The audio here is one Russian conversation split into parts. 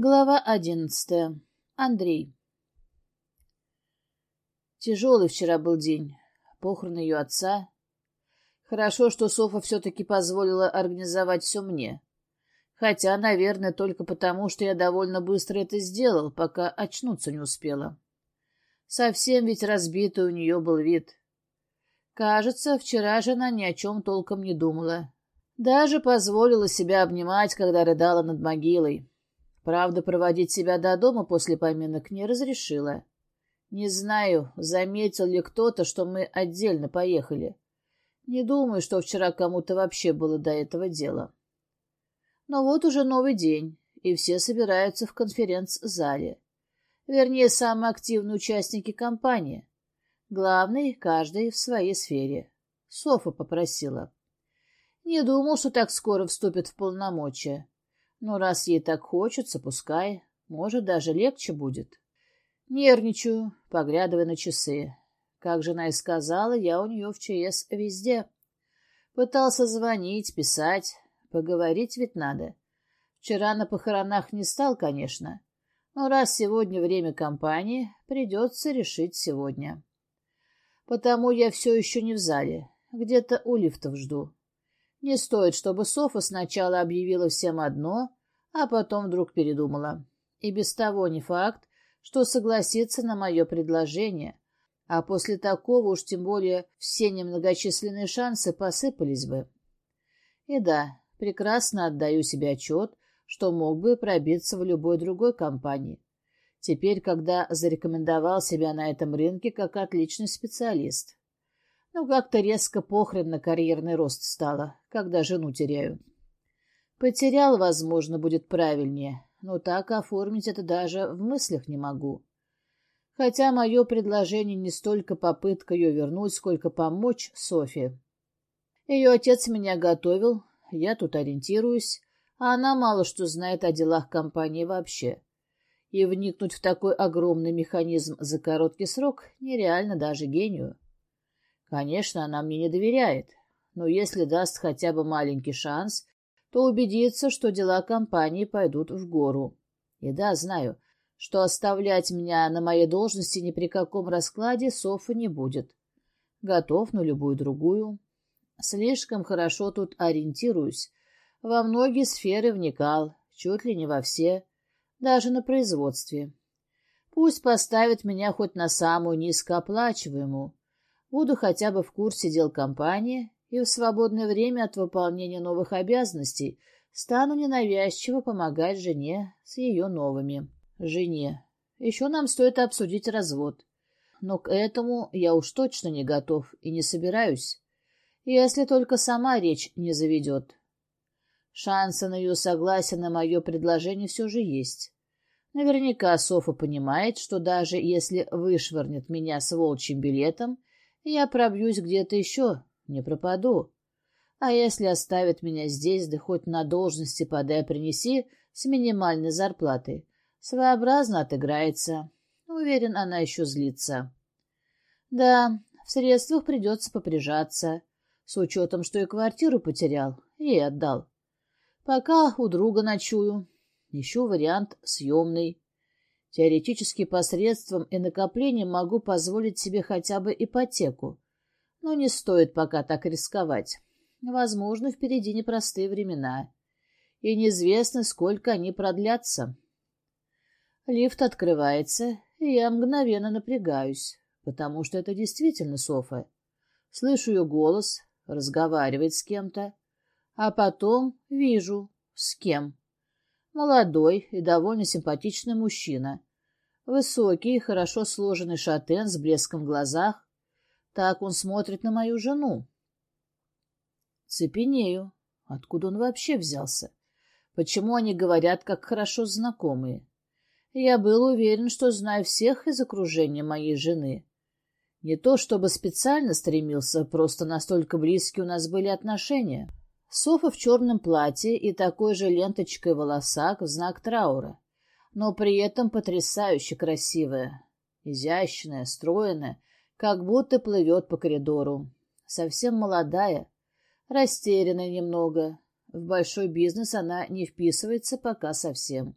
Глава одиннадцатая. Андрей. Тяжелый вчера был день. Похороны ее отца. Хорошо, что Софа все-таки позволила организовать все мне. Хотя, наверное, только потому, что я довольно быстро это сделал, пока очнуться не успела. Совсем ведь разбитый у нее был вид. Кажется, вчера же она ни о чем толком не думала. Даже позволила себя обнимать, когда рыдала над могилой. Правда, проводить себя до дома после поминок не разрешила. Не знаю, заметил ли кто-то, что мы отдельно поехали. Не думаю, что вчера кому-то вообще было до этого дела. Но вот уже новый день, и все собираются в конференц-зале. Вернее, самые активные участники компании. Главный — каждый в своей сфере. Софа попросила. Не думал, что так скоро вступит в полномочия. Но раз ей так хочется, пускай. Может, даже легче будет. Нервничаю, поглядывая на часы. Как жена и сказала, я у нее в ЧС везде. Пытался звонить, писать. Поговорить ведь надо. Вчера на похоронах не стал, конечно. Но раз сегодня время компании, придется решить сегодня. Потому я все еще не в зале. Где-то у лифтов жду. Не стоит, чтобы Софа сначала объявила всем одно, а потом вдруг передумала. И без того не факт, что согласится на мое предложение, а после такого уж тем более все немногочисленные шансы посыпались бы. И да, прекрасно отдаю себе отчет, что мог бы пробиться в любой другой компании. Теперь, когда зарекомендовал себя на этом рынке как отличный специалист. Ну, как-то резко похрен на карьерный рост стало, когда жену теряю. Потерял, возможно, будет правильнее, но так оформить это даже в мыслях не могу. Хотя мое предложение не столько попытка ее вернуть, сколько помочь Софье. Ее отец меня готовил, я тут ориентируюсь, а она мало что знает о делах компании вообще. И вникнуть в такой огромный механизм за короткий срок нереально даже гению. Конечно, она мне не доверяет, но если даст хотя бы маленький шанс, то убедится, что дела компании пойдут в гору. И да, знаю, что оставлять меня на моей должности ни при каком раскладе Софа не будет. Готов на любую другую. Слишком хорошо тут ориентируюсь. Во многие сферы вникал, чуть ли не во все, даже на производстве. Пусть поставит меня хоть на самую низкооплачиваемую, Буду хотя бы в курсе дел компании и в свободное время от выполнения новых обязанностей стану ненавязчиво помогать жене с ее новыми. Жене. Еще нам стоит обсудить развод. Но к этому я уж точно не готов и не собираюсь, если только сама речь не заведет. Шансы на ее согласие на мое предложение все же есть. Наверняка Софа понимает, что даже если вышвырнет меня с волчьим билетом, я пробьюсь где-то еще, не пропаду. А если оставят меня здесь, да хоть на должности подай принеси с минимальной зарплатой, своеобразно отыграется. Уверен, она еще злится. Да, в средствах придется поприжаться, с учетом, что и квартиру потерял, и отдал. Пока у друга ночую. Ищу вариант съемный. Теоретически посредством и накоплением могу позволить себе хотя бы ипотеку. Но не стоит пока так рисковать. Возможно, впереди непростые времена. И неизвестно, сколько они продлятся. Лифт открывается, и я мгновенно напрягаюсь, потому что это действительно Софа. Слышу ее голос, разговаривает с кем-то, а потом вижу, с кем. Молодой и довольно симпатичный мужчина. Высокий, хорошо сложенный шатен с блеском в глазах. Так он смотрит на мою жену. Цепенею. Откуда он вообще взялся? Почему они говорят, как хорошо знакомые? Я был уверен, что знаю всех из окружения моей жены. Не то чтобы специально стремился, просто настолько близкие у нас были отношения. Софа в черном платье и такой же ленточкой волосах в знак траура, но при этом потрясающе красивая, изящная, стройная, как будто плывет по коридору. Совсем молодая, растерянная немного. В большой бизнес она не вписывается пока совсем.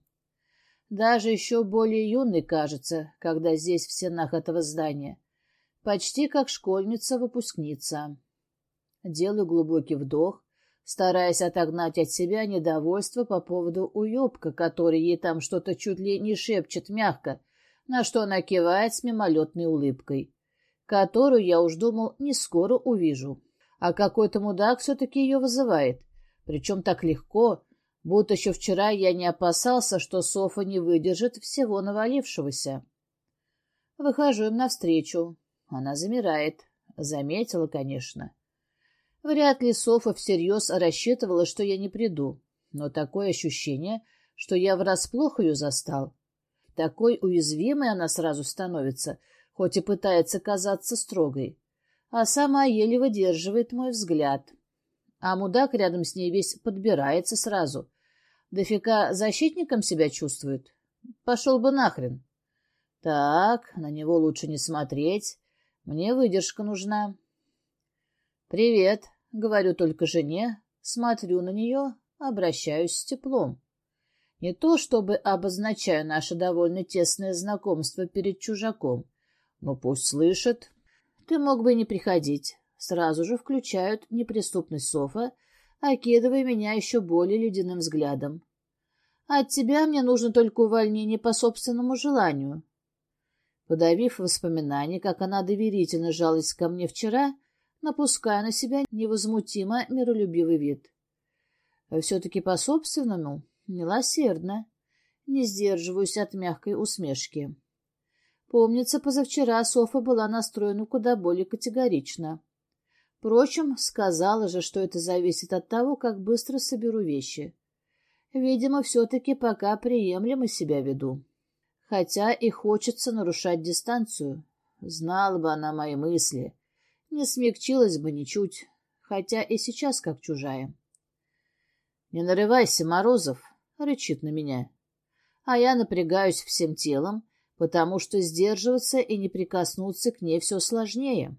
Даже еще более юный кажется, когда здесь в стенах этого здания. Почти как школьница-выпускница. Делаю глубокий вдох, стараясь отогнать от себя недовольство по поводу уебка, который ей там что-то чуть ли не шепчет мягко, на что она кивает с мимолетной улыбкой, которую, я уж думал, не скоро увижу. А какой-то мудак все-таки ее вызывает, причем так легко, будто еще вчера я не опасался, что Софа не выдержит всего навалившегося. Выхожу им навстречу. Она замирает. Заметила, конечно. Вряд ли Софа всерьез рассчитывала, что я не приду, но такое ощущение, что я врасплох ее застал. Такой уязвимой она сразу становится, хоть и пытается казаться строгой, а сама еле выдерживает мой взгляд. А мудак рядом с ней весь подбирается сразу. Дофига защитником себя чувствует. Пошел бы нахрен. Так, на него лучше не смотреть. Мне выдержка нужна. «Привет», — говорю только жене, смотрю на нее, обращаюсь с теплом. Не то чтобы обозначаю наше довольно тесное знакомство перед чужаком, но пусть слышит. Ты мог бы не приходить. Сразу же включают неприступность Софа, окидывая меня еще более ледяным взглядом. От тебя мне нужно только увольнение по собственному желанию. Подавив воспоминания, как она доверительно жалась ко мне вчера, напуская на себя невозмутимо миролюбивый вид. Все-таки по-собственному, милосердно, не сдерживаюсь от мягкой усмешки. Помнится, позавчера Софа была настроена куда более категорично. Впрочем, сказала же, что это зависит от того, как быстро соберу вещи. Видимо, все-таки пока приемлемо себя веду. Хотя и хочется нарушать дистанцию. Знала бы она мои мысли не смягчилась бы ничуть, хотя и сейчас как чужая. — Не нарывайся, Морозов, — рычит на меня. А я напрягаюсь всем телом, потому что сдерживаться и не прикоснуться к ней все сложнее.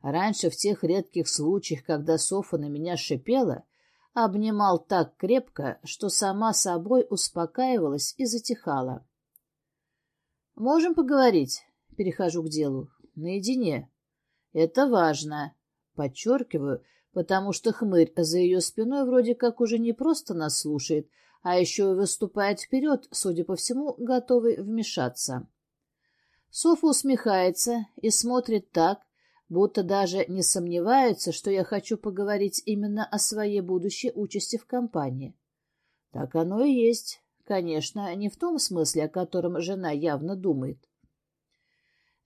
Раньше в тех редких случаях, когда Софа на меня шипела, обнимал так крепко, что сама собой успокаивалась и затихала. «Можем поговорить?» — перехожу к делу. «Наедине». Это важно. Подчеркиваю, потому что хмырь за ее спиной вроде как уже не просто нас слушает, а еще и выступает вперед, судя по всему, готовый вмешаться. Софа усмехается и смотрит так, будто даже не сомневается, что я хочу поговорить именно о своей будущей участи в компании. Так оно и есть. Конечно, не в том смысле, о котором жена явно думает.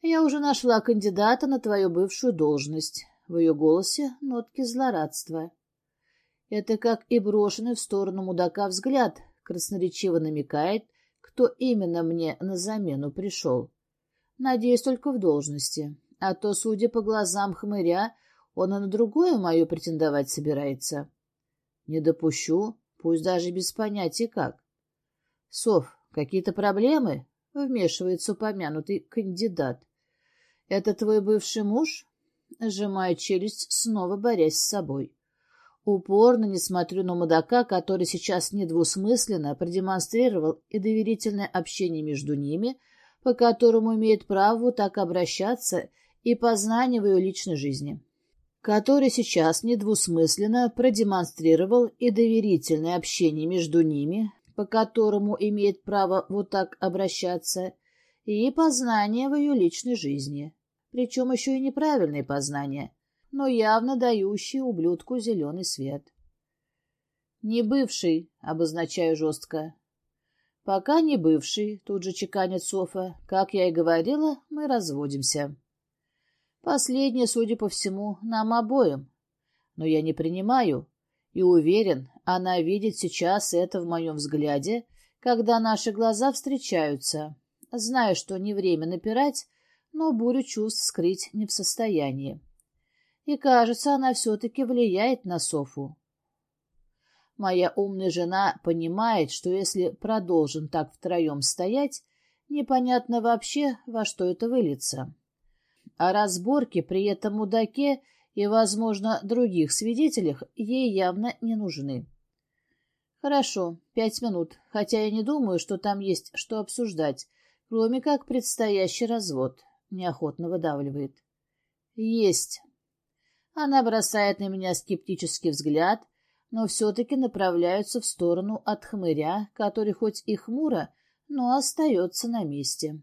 «Я уже нашла кандидата на твою бывшую должность». В ее голосе нотки злорадства. Это как и брошенный в сторону мудака взгляд красноречиво намекает, кто именно мне на замену пришел. Надеюсь, только в должности. А то, судя по глазам хмыря, он и на другое мое претендовать собирается. Не допущу, пусть даже без понятия как. Сов, какие-то проблемы? Вмешивается упомянутый кандидат. «Это твой бывший муж?» Сжимаю челюсть, снова борясь с собой. Упорно не смотрю на мудака, который сейчас недвусмысленно продемонстрировал и доверительное общение между ними, по которому имеет право так обращаться и познание в ее личной жизни. Который сейчас недвусмысленно продемонстрировал и доверительное общение между ними, по которому имеет право вот так обращаться, и познание в ее личной жизни причем еще и неправильные познания, но явно дающие ублюдку зеленый свет. «Не бывший», — обозначаю жестко. «Пока не бывший», — тут же чеканит Софа. «Как я и говорила, мы разводимся». Последнее, судя по всему, нам обоим. Но я не принимаю и уверен, она видит сейчас это в моем взгляде, когда наши глаза встречаются. Зная, что не время напирать, но бурю чувств скрыть не в состоянии. И, кажется, она все-таки влияет на Софу. Моя умная жена понимает, что если продолжим так втроем стоять, непонятно вообще, во что это выльется. А разборки при этом мудаке и, возможно, других свидетелях ей явно не нужны. Хорошо, пять минут, хотя я не думаю, что там есть что обсуждать, кроме как предстоящий развод. Неохотно выдавливает. Есть. Она бросает на меня скептический взгляд, но все-таки направляются в сторону от хмыря, который хоть и хмуро, но остается на месте.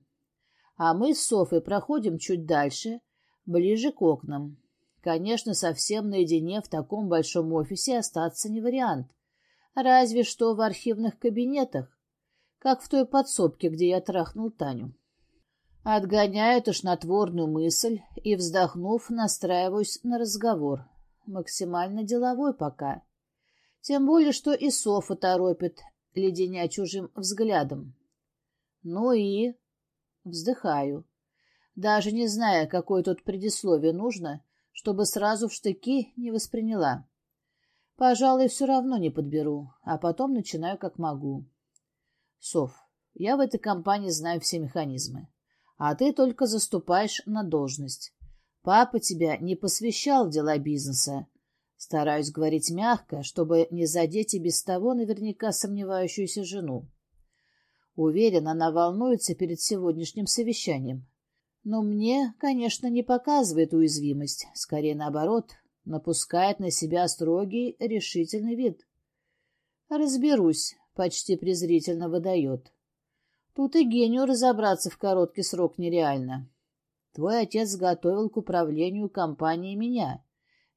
А мы с Софой проходим чуть дальше, ближе к окнам. Конечно, совсем наедине в таком большом офисе остаться не вариант. Разве что в архивных кабинетах, как в той подсобке, где я трахнул Таню. Отгоняю тошнотворную мысль и, вздохнув, настраиваюсь на разговор. Максимально деловой пока. Тем более, что и Софа торопит, леденя чужим взглядом. Ну и... Вздыхаю. Даже не зная, какое тут предисловие нужно, чтобы сразу в штыки не восприняла. Пожалуй, все равно не подберу, а потом начинаю как могу. Соф, я в этой компании знаю все механизмы, а ты только заступаешь на должность. Папа тебя не посвящал в дела бизнеса. Стараюсь говорить мягко, чтобы не задеть и без того наверняка сомневающуюся жену. Уверен, она волнуется перед сегодняшним совещанием. Но мне, конечно, не показывает уязвимость, скорее наоборот, напускает на себя строгий, решительный вид. «Разберусь», — почти презрительно выдает. «Тут и гению разобраться в короткий срок нереально. Твой отец готовил к управлению компанией меня.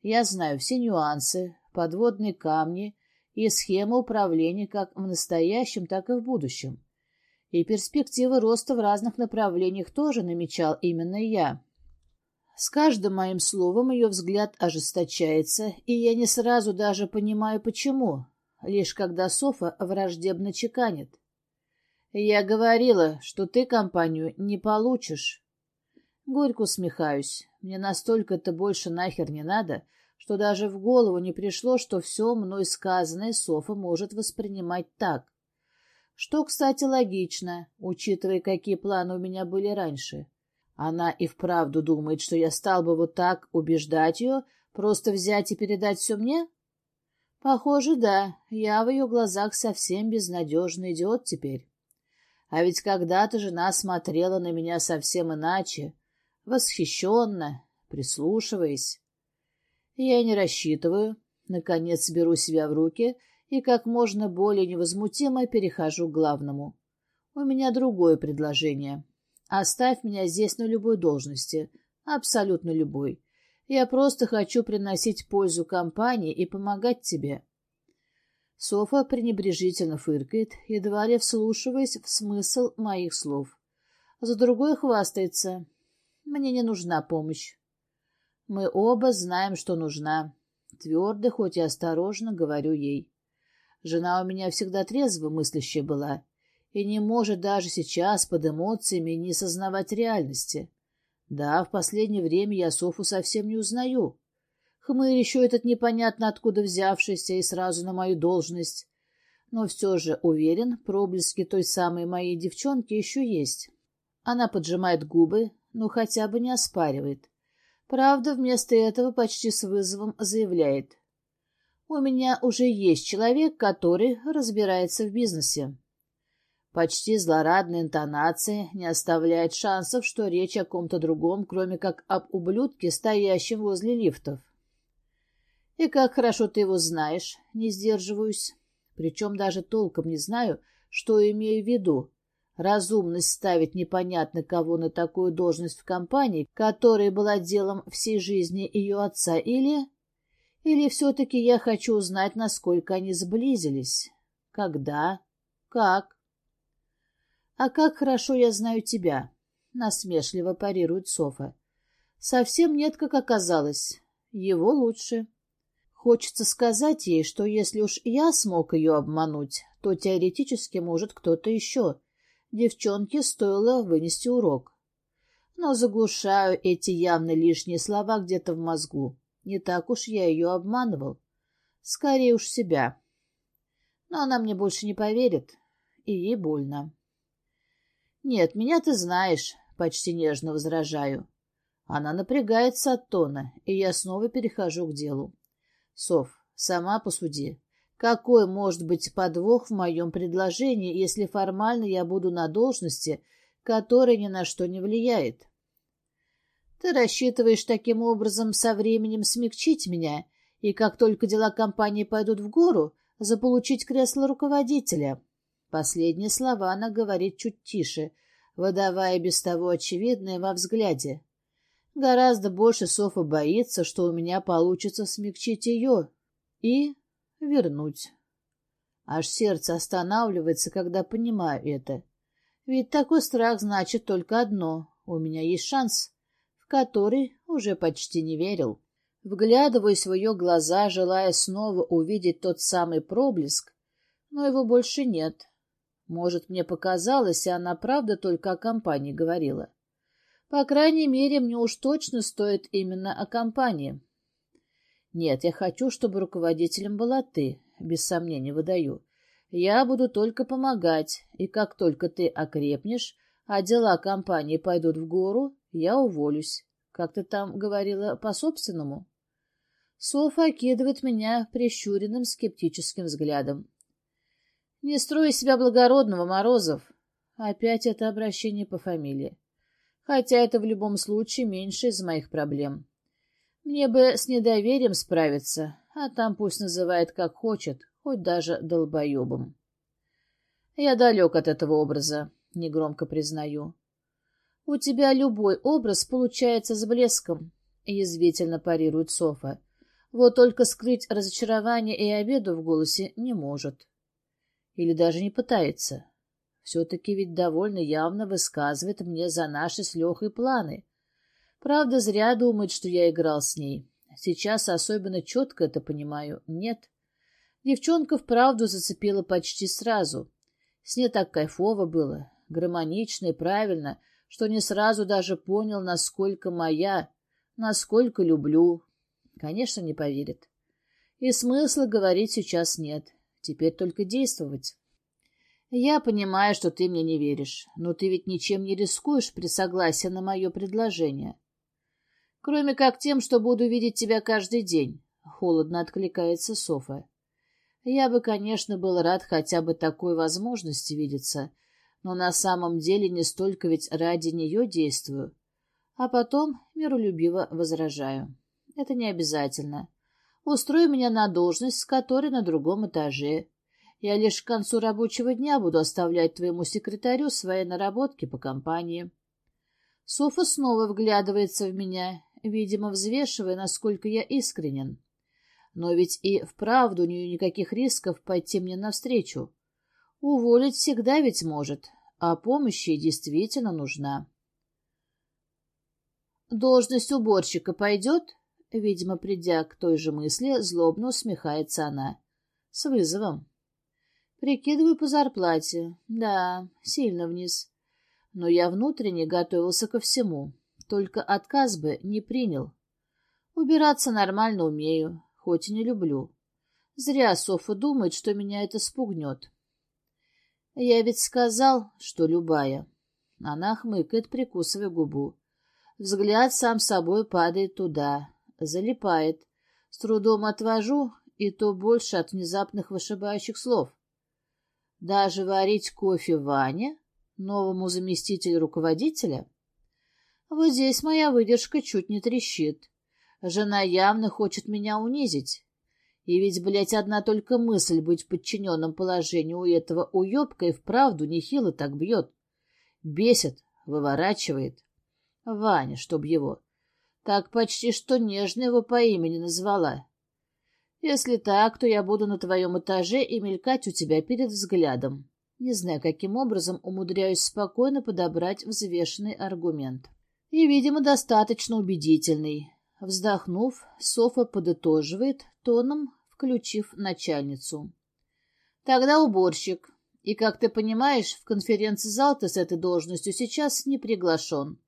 Я знаю все нюансы, подводные камни и схему управления как в настоящем, так и в будущем и перспективы роста в разных направлениях тоже намечал именно я. С каждым моим словом ее взгляд ожесточается, и я не сразу даже понимаю, почему, лишь когда Софа враждебно чеканит. «Я говорила, что ты компанию не получишь». Горько усмехаюсь. Мне настолько-то больше нахер не надо, что даже в голову не пришло, что все мной сказанное Софа может воспринимать так. Что, кстати, логично, учитывая, какие планы у меня были раньше. Она и вправду думает, что я стал бы вот так убеждать ее, просто взять и передать все мне? Похоже, да, я в ее глазах совсем безнадежный идиот теперь. А ведь когда-то жена смотрела на меня совсем иначе, восхищенно, прислушиваясь. Я не рассчитываю, наконец беру себя в руки — и как можно более невозмутимо перехожу к главному. У меня другое предложение. Оставь меня здесь на любой должности, абсолютно любой. Я просто хочу приносить пользу компании и помогать тебе. Софа пренебрежительно фыркает, едва ли вслушиваясь в смысл моих слов. За другой хвастается. Мне не нужна помощь. Мы оба знаем, что нужна. Твердо, хоть и осторожно, говорю ей. Жена у меня всегда трезво мыслящая была и не может даже сейчас под эмоциями не сознавать реальности. Да, в последнее время я Софу совсем не узнаю. Хмырь еще этот непонятно откуда взявшийся и сразу на мою должность. Но все же уверен, проблески той самой моей девчонки еще есть. Она поджимает губы, но хотя бы не оспаривает. Правда, вместо этого почти с вызовом заявляет. У меня уже есть человек, который разбирается в бизнесе. Почти злорадная интонация не оставляет шансов, что речь о ком-то другом, кроме как об ублюдке, стоящем возле лифтов. И как хорошо ты его знаешь, не сдерживаюсь. Причем даже толком не знаю, что имею в виду. Разумность ставить непонятно кого на такую должность в компании, которая была делом всей жизни ее отца, или... Или все-таки я хочу узнать, насколько они сблизились? Когда? Как? А как хорошо я знаю тебя? Насмешливо парирует Софа. Совсем нет, как оказалось. Его лучше. Хочется сказать ей, что если уж я смог ее обмануть, то теоретически может кто-то еще. Девчонке стоило вынести урок. Но заглушаю эти явно лишние слова где-то в мозгу. Не так уж я ее обманывал. Скорее уж себя. Но она мне больше не поверит, и ей больно. «Нет, меня ты знаешь», — почти нежно возражаю. Она напрягается от тона, и я снова перехожу к делу. «Сов, сама посуди. Какой может быть подвох в моем предложении, если формально я буду на должности, которая ни на что не влияет? Ты рассчитываешь таким образом со временем смягчить меня, и как только дела компании пойдут в гору, заполучить кресло руководителя. Последние слова она говорит чуть тише, выдавая без того очевидное во взгляде. Гораздо больше Софа боится, что у меня получится смягчить ее и вернуть. Аж сердце останавливается, когда понимаю это. Ведь такой страх значит только одно — у меня есть шанс, в который уже почти не верил. Вглядываюсь в ее глаза, желая снова увидеть тот самый проблеск, но его больше нет. Может, мне показалось, и она правда только о компании говорила. По крайней мере, мне уж точно стоит именно о компании. Нет, я хочу, чтобы руководителем была ты, без сомнения выдаю. Я буду только помогать, и как только ты окрепнешь, а дела компании пойдут в гору, я уволюсь. Как ты там говорила, по-собственному? Софа окидывает меня прищуренным скептическим взглядом. Не строй себя благородного, Морозов. Опять это обращение по фамилии. Хотя это в любом случае меньше из моих проблем. Мне бы с недоверием справиться, а там пусть называет как хочет, хоть даже долбоебом. Я далек от этого образа, негромко признаю. У тебя любой образ получается с блеском, язвительно парирует Софа. Вот только скрыть разочарование и обиду в голосе не может. Или даже не пытается. Все-таки ведь довольно явно высказывает мне за наши с Лехой планы. Правда, зря думает, что я играл с ней. Сейчас особенно четко это понимаю. Нет. Девчонка вправду зацепила почти сразу. С ней так кайфово было, гармонично и правильно, что не сразу даже понял, насколько моя, насколько люблю, Конечно, не поверит. И смысла говорить сейчас нет. Теперь только действовать. Я понимаю, что ты мне не веришь, но ты ведь ничем не рискуешь при согласии на мое предложение. Кроме как тем, что буду видеть тебя каждый день. Холодно откликается Софа. Я бы, конечно, был рад хотя бы такой возможности видеться, но на самом деле не столько ведь ради нее действую, а потом миролюбиво возражаю. Это не обязательно. Устрой меня на должность, с которой на другом этаже. Я лишь к концу рабочего дня буду оставлять твоему секретарю свои наработки по компании. Софа снова вглядывается в меня, видимо, взвешивая, насколько я искренен. Но ведь и вправду у нее никаких рисков пойти мне навстречу. Уволить всегда ведь может, а помощь ей действительно нужна. «Должность уборщика пойдет?» Видимо, придя к той же мысли, злобно усмехается она. С вызовом. Прикидываю по зарплате. Да, сильно вниз. Но я внутренне готовился ко всему. Только отказ бы не принял. Убираться нормально умею, хоть и не люблю. Зря Софа думает, что меня это спугнет. Я ведь сказал, что любая. Она хмыкает, прикусывая губу. Взгляд сам собой падает туда, Залипает. С трудом отвожу, и то больше от внезапных вышибающих слов. Даже варить кофе Ване, новому заместителю руководителя? Вот здесь моя выдержка чуть не трещит. Жена явно хочет меня унизить. И ведь, блядь, одна только мысль быть в подчиненном положении у этого уебка и вправду нехило так бьет. Бесит, выворачивает. Ваня, чтоб его. Так почти что нежно его по имени назвала. Если так, то я буду на твоем этаже и мелькать у тебя перед взглядом. Не знаю, каким образом умудряюсь спокойно подобрать взвешенный аргумент. И, видимо, достаточно убедительный. Вздохнув, Софа подытоживает, тоном включив начальницу. Тогда уборщик. И, как ты понимаешь, в конференц-зал ты с этой должностью сейчас не приглашен.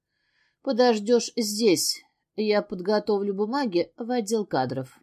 Подождешь здесь, я подготовлю бумаги в отдел кадров.